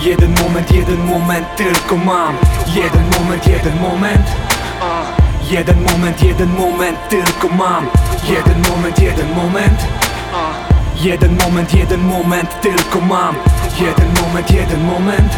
Jeden moment, jeden moment tylko mam. Jeden moment, jeden moment. Jeden moment, jeden moment tylko mam. Jeden moment, jeden moment. Jeden moment, jeden moment tylko mam. Jeden moment, jeden moment.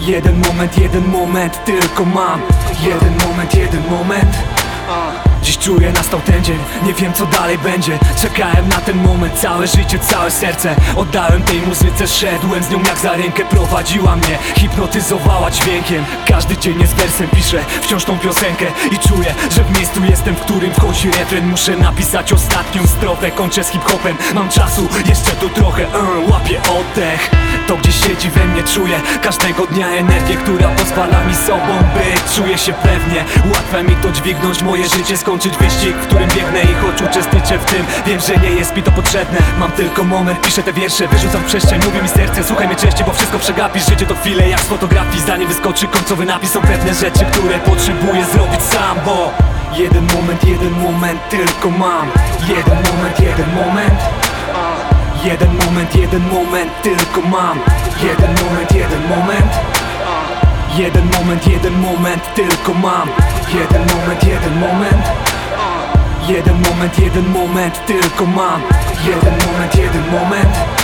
Jeden moment, jeden moment tylko mam. Jeden moment, jeden moment Dziś czuję nastał ten dzień, nie wiem co dalej będzie. Czekałem na ten moment, całe życie, całe serce. Oddałem tej muzyce, szedłem z nią jak za rękę. Prowadziła mnie, hipnotyzowała dźwiękiem. Każdy dzień jest wersem, piszę wciąż tą piosenkę. I czuję, że w miejscu jestem, w którym wchodzi refren. Muszę napisać ostatnią strofę, kończę z hip-hopem. Mam czasu, jeszcze tu trochę, uh, łapię oddech. To gdzieś siedzi we mnie, czuję każdego dnia energię Która pozwala mi sobą być, czuję się pewnie. Łatwe mi to dźwignąć, moje życie skończyć wyścig, w którym biegnę i choć uczestniczę w tym Wiem, że nie jest mi to potrzebne. Mam tylko moment, piszę te wiersze, wyrzucam w przestrzeń Mówi mi serce, słuchaj mnie częściej, bo wszystko przegapisz. Życie to chwile jak z fotografii, zanim wyskoczy końcowy napis. Są pewne rzeczy, które potrzebuję zrobić sam, bo Jeden moment, jeden moment tylko mam. Jeden moment, jeden moment. Jeden moment, jeden moment tylko mam. Jeden moment, jeden moment Jeden moment, jeden moment tylko mam. Jeden moment, jeden moment. Jeden moment, jeden moment tylko mam. Jeden moment, jeden moment